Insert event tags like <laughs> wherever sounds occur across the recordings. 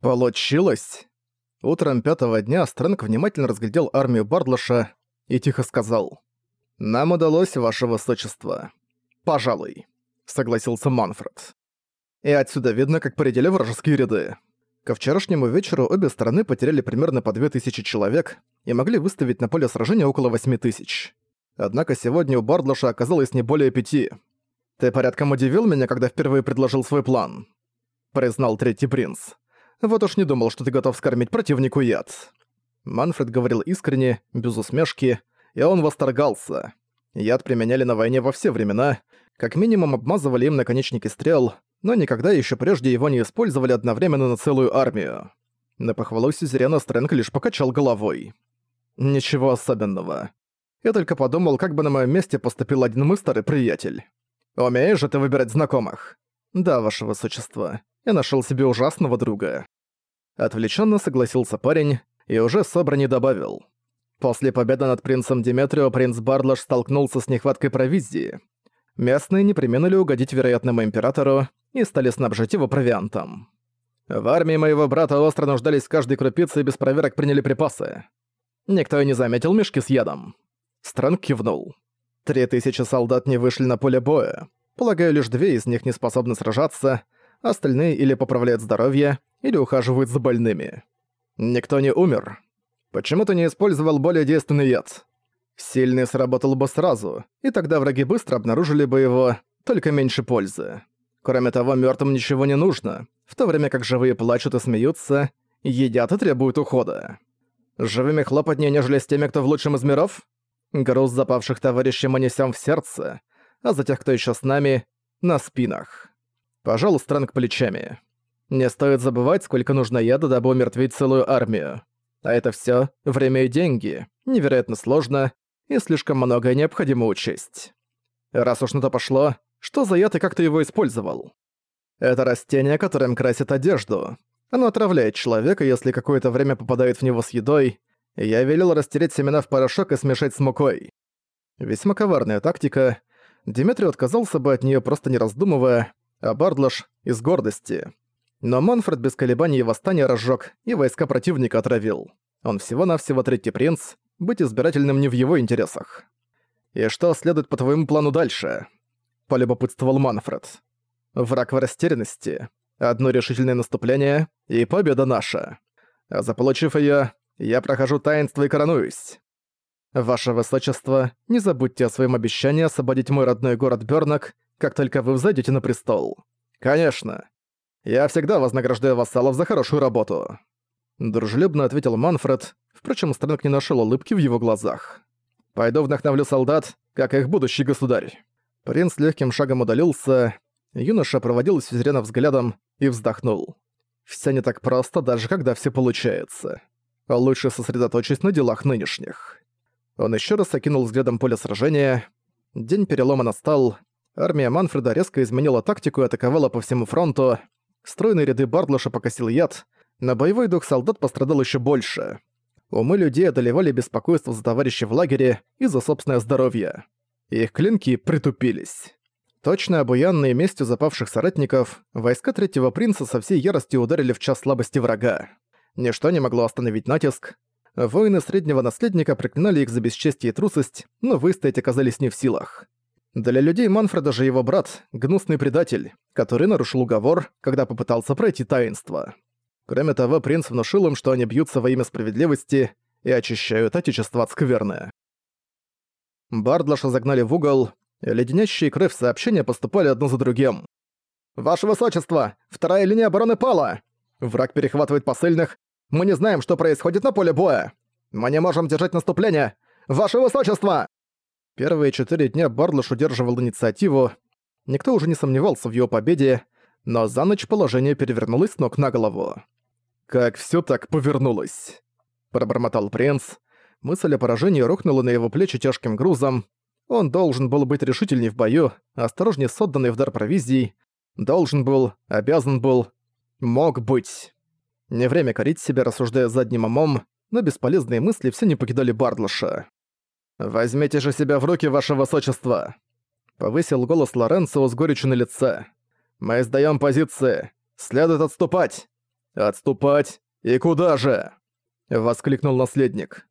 Получилось. Утром пятого дня Стрэнг внимательно разглядел армию Бардлаша и тихо сказал. «Нам удалось, ваше высочество». «Пожалуй», — согласился Манфред. И отсюда видно, как поредели вражеские ряды. Ко вчерашнему вечеру обе стороны потеряли примерно по две тысячи человек и могли выставить на поле сражения около восьми тысяч. Однако сегодня у Бардлаша оказалось не более пяти. «Ты порядком удивил меня, когда впервые предложил свой план», — признал третий принц. «Вот уж не думал, что ты готов скормить противнику яд». Манфред говорил искренне, без усмешки, и он восторгался. Яд применяли на войне во все времена, как минимум обмазывали им наконечники стрел, но никогда еще прежде его не использовали одновременно на целую армию. На похвалу Сюзерена Стрэнг лишь покачал головой. «Ничего особенного. Я только подумал, как бы на моем месте поступил один мой старый приятель. Умеешь же ты выбирать знакомых?» «Да, ваше высочество. Я нашел себе ужасного друга». Отвлеченно согласился парень и уже собрани добавил. После победы над принцем Диметрио принц Бардлаш столкнулся с нехваткой провизии. Местные не применули угодить вероятному императору и стали снабжать его провиантом. В армии моего брата остро нуждались каждой крупице и без проверок приняли припасы. Никто и не заметил мешки с ядом. Странг кивнул. Три тысячи солдат не вышли на поле боя. Полагаю, лишь две из них не способны сражаться, остальные или поправляют здоровье, или ухаживают за больными. Никто не умер. Почему ты не использовал более действенный яд? Сильный сработал бы сразу, и тогда враги быстро обнаружили бы его, только меньше пользы. Кроме того, мертвым ничего не нужно, в то время как живые плачут и смеются, едят и требуют ухода. Живыми хлопотнее, нежели с теми, кто в лучшем из миров? Груз запавших товарищей мы несем в сердце, а за тех, кто еще с нами, на спинах. Пожалуй, странг плечами. Не стоит забывать, сколько нужно яда, дабы умертвить целую армию. А это все время и деньги, невероятно сложно, и слишком многое необходимо учесть. Раз уж на то пошло, что за яд и как ты его использовал? Это растение, которым красит одежду. Оно отравляет человека, если какое-то время попадает в него с едой. Я велел растереть семена в порошок и смешать с мукой. Весьма коварная тактика. Димитрий отказался бы от нее просто не раздумывая, а Бардлаш — из гордости. Но Манфред без колебаний восстание разжег и войска противника отравил. Он всего-навсего третий принц, быть избирательным не в его интересах. «И что следует по твоему плану дальше?» – полюбопытствовал Манфред. «Враг в растерянности. Одно решительное наступление, и победа наша. А заполучив её, я прохожу таинство и коронуюсь. Ваше Высочество, не забудьте о своем обещании освободить мой родной город Бёрнак, как только вы взойдете на престол. Конечно. Я всегда вознаграждаю вассалов за хорошую работу. Дружелюбно ответил Манфред, впрочем, Странок не нашел улыбки в его глазах. «Пойду вдохновлю солдат, как их будущий государь». Принц легким шагом удалился, юноша проводил Сюзерена взглядом и вздохнул. «Всё не так просто, даже когда все получается. Лучше сосредоточить на делах нынешних». Он еще раз окинул взглядом поле сражения. День перелома настал. Армия Манфреда резко изменила тактику и атаковала по всему фронту. Стройные ряды Бардлоша покосил яд, на боевой дух солдат пострадал еще больше. Умы людей одолевали беспокойство за товарищей в лагере и за собственное здоровье. Их клинки притупились. Точно обуянные местью запавших соратников, войска Третьего Принца со всей яростью ударили в час слабости врага. Ничто не могло остановить натиск. Воины Среднего Наследника проклинали их за бесчестие и трусость, но выстоять оказались не в силах. Для людей Манфреда же его брат — гнусный предатель, который нарушил уговор, когда попытался пройти таинство. Кроме того, принц внушил им, что они бьются во имя справедливости и очищают отечество от скверны. Бардлаша загнали в угол, леденящие кровь сообщения поступали одно за другим. «Ваше Высочество! Вторая линия обороны пала! Враг перехватывает посыльных! Мы не знаем, что происходит на поле боя! Мы не можем держать наступление! Ваше Высочество!» Первые четыре дня Бардлаш удерживал инициативу. Никто уже не сомневался в его победе, но за ночь положение перевернулось с ног на голову. «Как всё так повернулось?» Пробормотал принц. Мысль о поражении рухнула на его плечи тяжким грузом. Он должен был быть решительней в бою, осторожнее с отданной в дар провизией. Должен был, обязан был, мог быть. Не время корить себя, рассуждая задним умом, но бесполезные мысли все не покидали Бардлаша. «Возьмите же себя в руки, ваше высочество!» Повысил голос Лоренцо с горечью на лице. «Мы сдаём позиции. Следует отступать. «Отступать? И куда же?» — воскликнул наследник.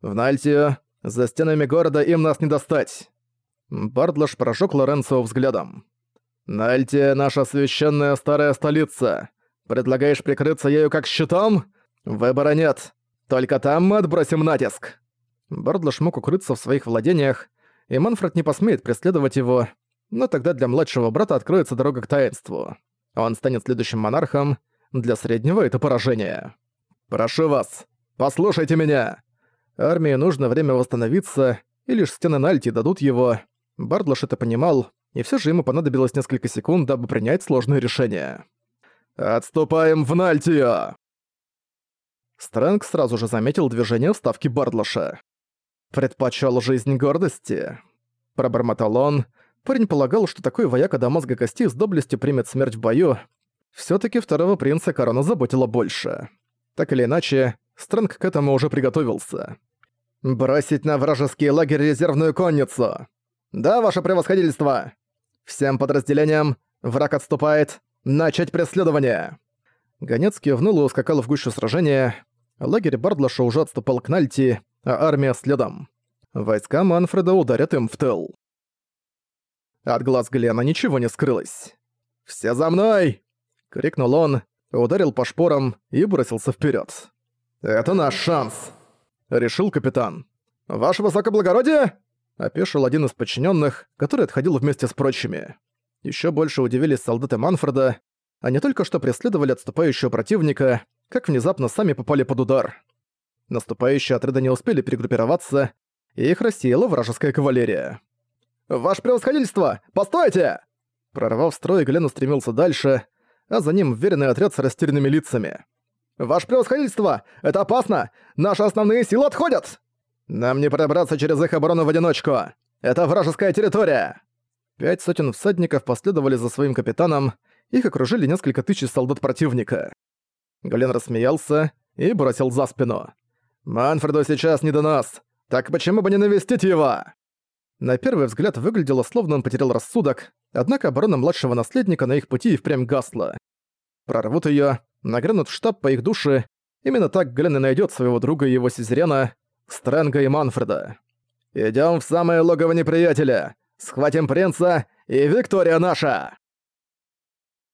«В Нальтию, за стенами города им нас не достать!» Бардлаш прожёг Лоренцо взглядом. «Нальтия — наша священная старая столица. Предлагаешь прикрыться ею как щитом? Выбора нет. Только там мы отбросим натиск!» Бардлаш мог укрыться в своих владениях, и Манфред не посмеет преследовать его, но тогда для младшего брата откроется дорога к таинству. Он станет следующим монархом, для среднего это поражение. «Прошу вас, послушайте меня!» Армии нужно время восстановиться, и лишь стены Нальти дадут его. Бардлаш это понимал, и все же ему понадобилось несколько секунд, дабы принять сложное решение. «Отступаем в Нальтию!» Стрэнг сразу же заметил движение вставки Бардлаша. «Предпочёл жизнь гордости», — пробормотал он, — Парень полагал, что такой вояка до мозга костей с доблестью примет смерть в бою. все таки второго принца корона заботила больше. Так или иначе, Стрэнг к этому уже приготовился. «Бросить на вражеский лагерь резервную конницу!» «Да, ваше превосходительство!» «Всем подразделениям, враг отступает, начать преследование!» Гонец кивнул и ускакал в гущу сражения. Лагерь Бардлаша уже отступал к Нальти, а армия следом. Войска Манфреда ударят им в тыл. От глаз Глена ничего не скрылось. «Все за мной!» — крикнул он, ударил по шпорам и бросился вперед. «Это наш шанс!» — решил капитан. «Ваше высокоблагородие!» — опешил один из подчиненных, который отходил вместе с прочими. Еще больше удивились солдаты Манфреда. Они только что преследовали отступающего противника, как внезапно сами попали под удар. Наступающие отряды не успели перегруппироваться, и их рассеяла вражеская кавалерия. «Ваше превосходительство! Постойте!» Прорвав строй, Глен устремился дальше, а за ним уверенный отряд с растерянными лицами. «Ваше превосходительство! Это опасно! Наши основные силы отходят!» «Нам не пробраться через их оборону в одиночку! Это вражеская территория!» Пять сотен всадников последовали за своим капитаном, их окружили несколько тысяч солдат противника. Глен рассмеялся и бросил за спину. «Манфреду сейчас не до нас! Так почему бы не навестить его?» На первый взгляд выглядело, словно он потерял рассудок, однако оборона младшего наследника на их пути и впрямь гасла. Прорвут её, нагрянут в штаб по их душе, именно так Глен и найдёт своего друга и его сизерена, Стрэнга и Манфреда. «Идём в самое логово неприятеля! Схватим принца, и Виктория наша!»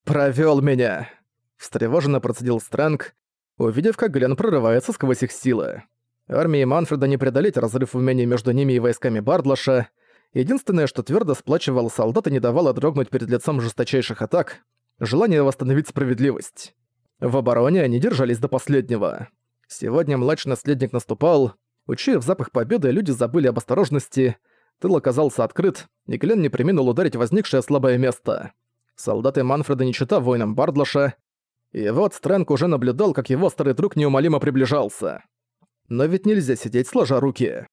«Провёл меня!» — встревоженно процедил Стрэнг, увидев, как Глен прорывается сквозь их силы. Армии Манфреда не преодолеть разрыв умений между ними и войсками Бардлаша. Единственное, что твердо сплачивало солдат и не давало дрогнуть перед лицом жесточайших атак — желание восстановить справедливость. В обороне они держались до последнего. Сегодня младший наследник наступал. Учуяв запах победы, люди забыли об осторожности. Тыл оказался открыт, и Глен не преминул ударить возникшее слабое место. Солдаты Манфреда не чита воинам Бардлаша. И вот Стрэнк уже наблюдал, как его старый друг неумолимо приближался. Но ведь нельзя сидеть сложа руки.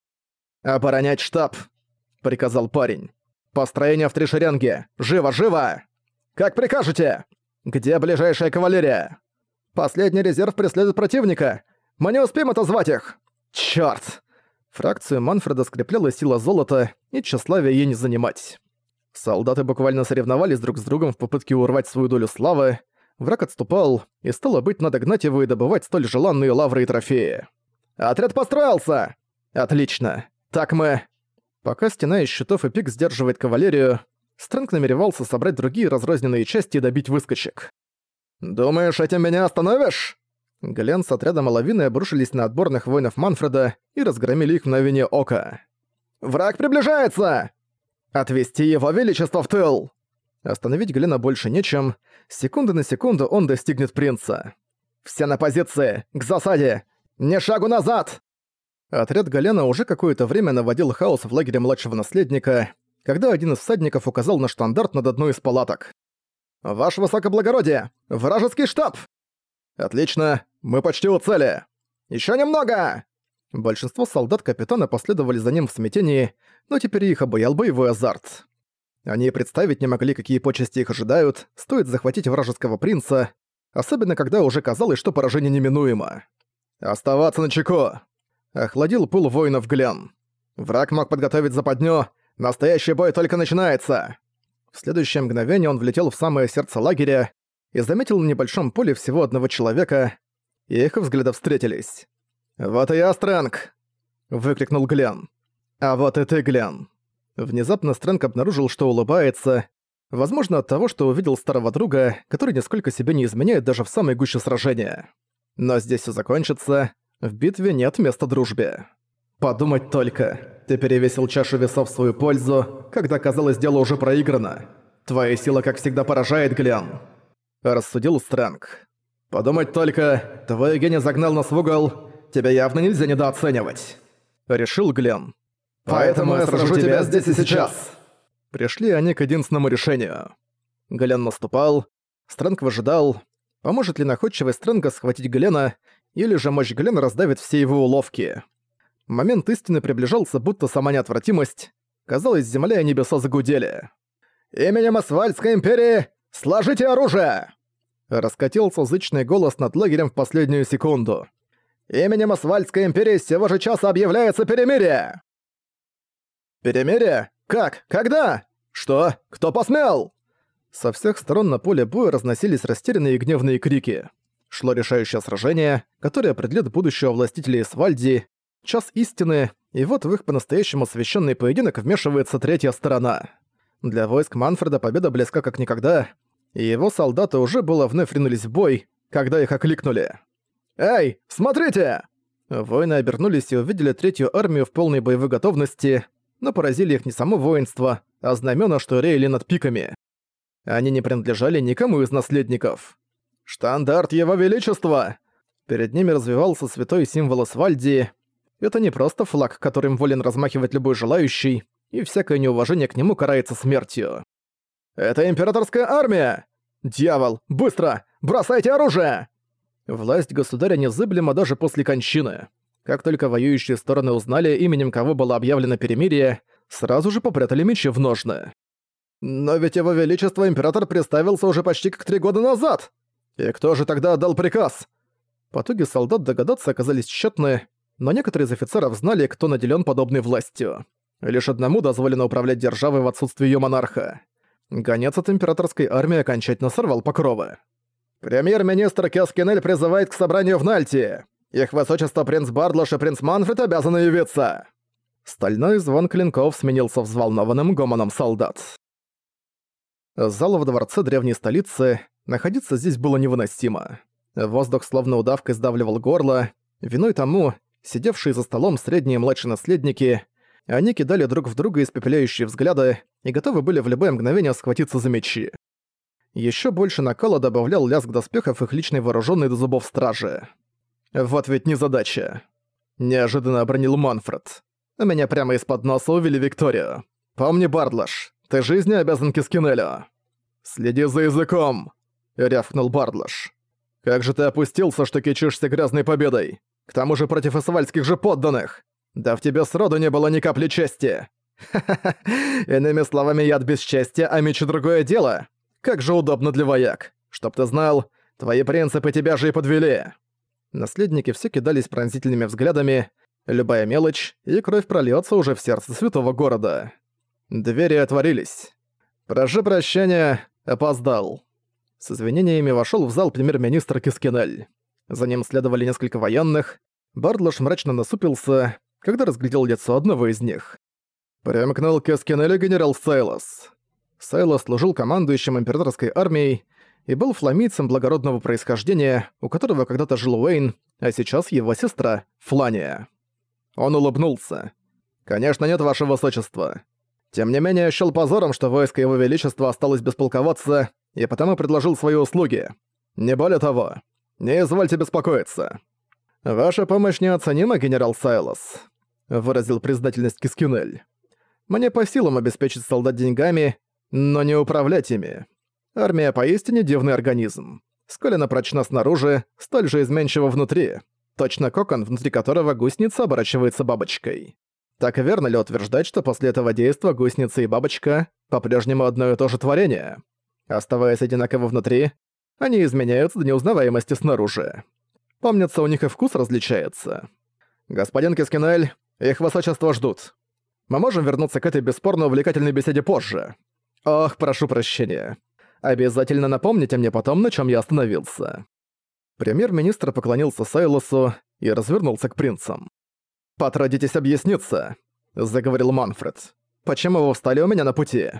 «Оборонять штаб!» — приказал парень. «Построение в три шеренги! Живо, живо!» «Как прикажете!» «Где ближайшая кавалерия?» «Последний резерв преследует противника! Мы не успеем отозвать их!» «Чёрт!» Фракцию Манфреда скрепляла сила золота, и тщеславие ей не занимать. Солдаты буквально соревновались друг с другом в попытке урвать свою долю славы, враг отступал, и стало быть, надо гнать его и добывать столь желанные лавры и трофеи. «Отряд построился!» «Отлично. Так мы...» Пока стена из щитов и пик сдерживает кавалерию, Стрэнг намеревался собрать другие разрозненные части и добить выскочек. «Думаешь, этим меня остановишь?» Глен с отрядом лавины обрушились на отборных воинов Манфреда и разгромили их в мгновение ока. «Враг приближается!» «Отвести его величество в тыл!» Остановить Глена больше нечем. Секунды на секунду он достигнет принца. «Все на позиции! К засаде! «Не шагу назад!» Отряд Галена уже какое-то время наводил хаос в лагере младшего наследника, когда один из всадников указал на штандарт над одной из палаток. «Ваше высокоблагородие! Вражеский штаб!» «Отлично! Мы почти у цели! Еще немного!» Большинство солдат капитана последовали за ним в смятении, но теперь их обуял боевой азарт. Они представить не могли, какие почести их ожидают, стоит захватить вражеского принца, особенно когда уже казалось, что поражение неминуемо. «Оставаться на чеку!» Охладил пыл воинов Глен. «Враг мог подготовить западню. Настоящий бой только начинается!» В следующее мгновение он влетел в самое сердце лагеря, и заметил на небольшом поле всего одного человека, и их взгляды встретились. «Вот и я, Стрэнг!» — выкрикнул Глен. «А вот и ты, Глен!» Внезапно Стрэнг обнаружил, что улыбается, возможно, от того, что увидел старого друга, который нисколько себе не изменяет даже в самой гуще сражения. Но здесь все закончится, в битве нет места дружбе. Подумать только, ты перевесил чашу весов в свою пользу, когда казалось дело уже проиграно. Твоя сила, как всегда, поражает, Глен. Рассудил Стрэнг. Подумать только, твой гений загнал нас в угол, тебя явно нельзя недооценивать. Решил Глен. Поэтому я сражу тебя здесь и сейчас. Пришли они к единственному решению. Глен наступал, Стрэнг выжидал, поможет ли находчивый Стрэнга схватить Глена, или же мощь Глена раздавит все его уловки. Момент истины приближался, будто сама неотвратимость. Казалось, земля и небеса загудели. «Именем Асфальтской империи сложите оружие!» Раскатился зычный голос над лагерем в последнюю секунду. «Именем Асфальтской империи с сего же часа объявляется перемирие!» «Перемирие? Как? Когда? Что? Кто посмел?» Со всех сторон на поле боя разносились растерянные и гневные крики. Шло решающее сражение, которое определит будущего властителя Исвальди, час истины, и вот в их по-настоящему священный поединок вмешивается третья сторона. Для войск Манфреда победа близка как никогда, и его солдаты уже было вновь ринулись в бой, когда их окликнули. «Эй, смотрите!» Воины обернулись и увидели третью армию в полной боевой готовности, но поразили их не само воинство, а знамена, что реяли над пиками. Они не принадлежали никому из наследников. «Штандарт Его Величества!» Перед ними развивался святой символ Асфальдии, это не просто флаг, которым волен размахивать любой желающий, и всякое неуважение к нему карается смертью. «Это императорская армия! Дьявол, быстро! Бросайте оружие!» Власть государя незыблема даже после кончины. Как только воюющие стороны узнали, именем кого было объявлено перемирие, сразу же попрятали мечи в ножны. «Но ведь его величество император представился уже почти как три года назад! И кто же тогда отдал приказ?» По итоге солдат догадаться оказались тщетны, но некоторые из офицеров знали, кто наделен подобной властью. Лишь одному дозволено управлять державой в отсутствии ее монарха. Гонец от императорской армии окончательно сорвал покровы. «Премьер-министр Кескинель призывает к собранию в Нальте. Их высочество принц Бардлош и принц Манфред обязаны явиться!» Стальной звон клинков сменился взволнованным гомоном солдат. Зал в дворце древней столицы, находиться здесь было невыносимо. Воздух словно удавкой сдавливал горло, виной тому Сидевшие за столом средние и младшие наследники, они кидали друг в друга испепеляющие взгляды и готовы были в любое мгновение схватиться за мечи. Еще больше накала добавлял лязг доспехов их личной вооруженной до зубов стражи. Вот ведь незадача. Неожиданно обронил Манфред. Меня прямо из-под носа увели Викторию. Помни, Бардлаш, ты жизни обязан Кискинелю. Следи за языком, рявкнул Бардлаш. Как же ты опустился, что кичишься грязной победой? К тому же против эсвальских же подданных. Да в тебе сроду не было ни капли чести. Ха-ха-ха. <laughs> Иными словами, яд бесчестия, а меч другое дело. Как же удобно для вояк. Чтоб ты знал, твои принципы тебя же и подвели. Наследники все кидались пронзительными взглядами, любая мелочь, и кровь прольется уже в сердце святого города. Двери отворились. «Прошу прощения, опоздал». С извинениями вошел в зал премьер-министр Кискинель. За ним следовали несколько военных. Бардлош мрачно насупился, когда разглядел лицо одного из них. Примкнул к Эскинелю генерал Сайлос. Сайлос служил командующим императорской армией и был фламийцем благородного происхождения, у которого когда-то жил Уэйн, а сейчас его сестра — Флания. Он улыбнулся. «Конечно нет, ваше высочество. Тем не менее, счёл позором, что войско его величества осталось без полководца, и потому предложил свои услуги. Не более того, «Не извольте беспокоиться. Ваша помощь неоценима, генерал Сайлос», — выразил признательность Кискюнель. «Мне по силам обеспечить солдат деньгами, но не управлять ими. Армия поистине дивный организм. Сколь она прочна снаружи, столь же изменчива внутри. Точно кокон, внутри которого гусеница оборачивается бабочкой. Так верно ли утверждать, что после этого действа гусеница и бабочка по-прежнему одно и то же творение? Оставаясь одинаково внутри, они изменяются до неузнаваемости снаружи. Помнится, у них и вкус различается. Господин Кискинель, их высочество ждут. Мы можем вернуться к этой бесспорно увлекательной беседе позже. Ох, прошу прощения. Обязательно напомните мне потом, на чем я остановился». Премьер-министр поклонился Сайлосу и развернулся к принцам. «Потрудитесь объясниться», — заговорил Манфред. «Почему вы встали у меня на пути?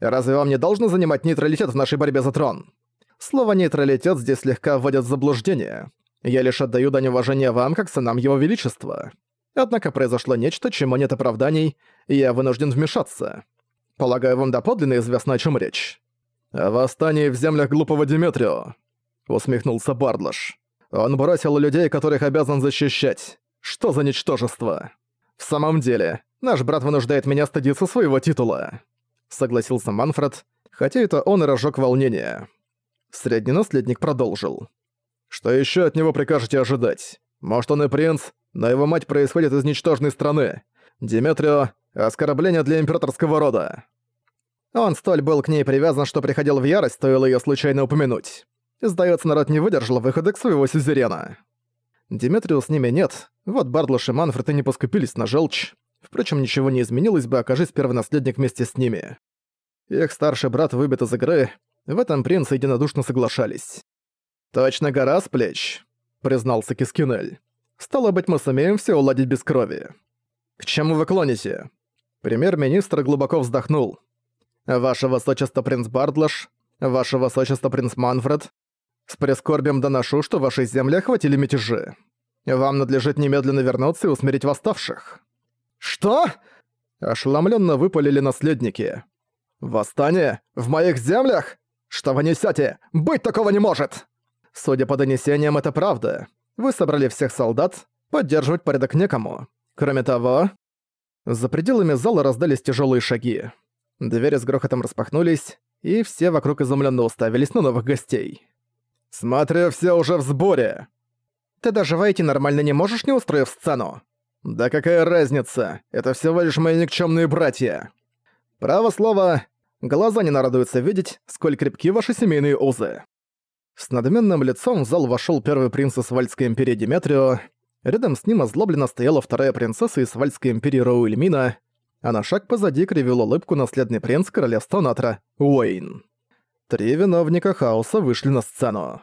Разве вам не должно занимать нейтралитет в нашей борьбе за трон? Слово «нейтралитет» здесь слегка вводят в заблуждение. Я лишь отдаю дань уважения вам, как сынам его величества. Однако произошло нечто, чему нет оправданий, и я вынужден вмешаться. Полагаю, вам доподлинно известно, о чем речь. «О восстании в землях глупого Диметрио», — усмехнулся Бардлаш. «Он бросил людей, которых обязан защищать. Что за ничтожество?» «В самом деле, наш брат вынуждает меня стыдиться своего титула», — согласился Манфред, хотя это он и разжег волнение. Средний наследник продолжил. «Что еще от него прикажете ожидать? Может, он и принц, но его мать происходит из ничтожной страны. Диметрио — оскорбление для императорского рода. Он столь был к ней привязан, что приходил в ярость, стоило ее случайно упомянуть. Сдается, народ не выдержал выхода к своего сюзерена. Диметрио с ними нет, вот Бардлош и Манфред и не поскупились на желчь. Впрочем, ничего не изменилось бы, окажись первый наследник вместе с ними. Их старший брат выбит из игры, в этом принцы единодушно соглашались. «Точно гора с плеч», — признался Кискинель. Стало быть, мы сумеем все уладить без крови. К чему вы клоните? Премьер-министр глубоко вздохнул. Ваше высочество принц Бардлаш, ваше высочество принц Манфред, с прискорбием доношу, что ваши земли охватили мятежи. Вам надлежит немедленно вернуться и усмирить восставших. Что? Ошеломленно выпалили наследники. Восстание? В моих землях? Что вы несете? Быть такого не может! Судя по донесениям, это правда. Вы собрали всех солдат, поддерживать порядок некому. Кроме того, за пределами зала раздались тяжелые шаги. Двери с грохотом распахнулись, и все вокруг изумленно уставились на новых гостей. «Смотрю, все уже в сборе!» «Ты даже войти нормально не можешь, не устроив сцену?» «Да какая разница? Это всего лишь мои никчемные братья!» «Право слово, глаза не нарадуются видеть, сколь крепки ваши семейные узы!» С надменным лицом в зал вошел первый принц из Вальской империи Диметрио. Рядом с ним озлобленно стояла вторая принцесса из Вальской империи Роуэльмина, а на шаг позади кривил улыбку наследный принц королевства Натра Уэйн. Три виновника хаоса вышли на сцену.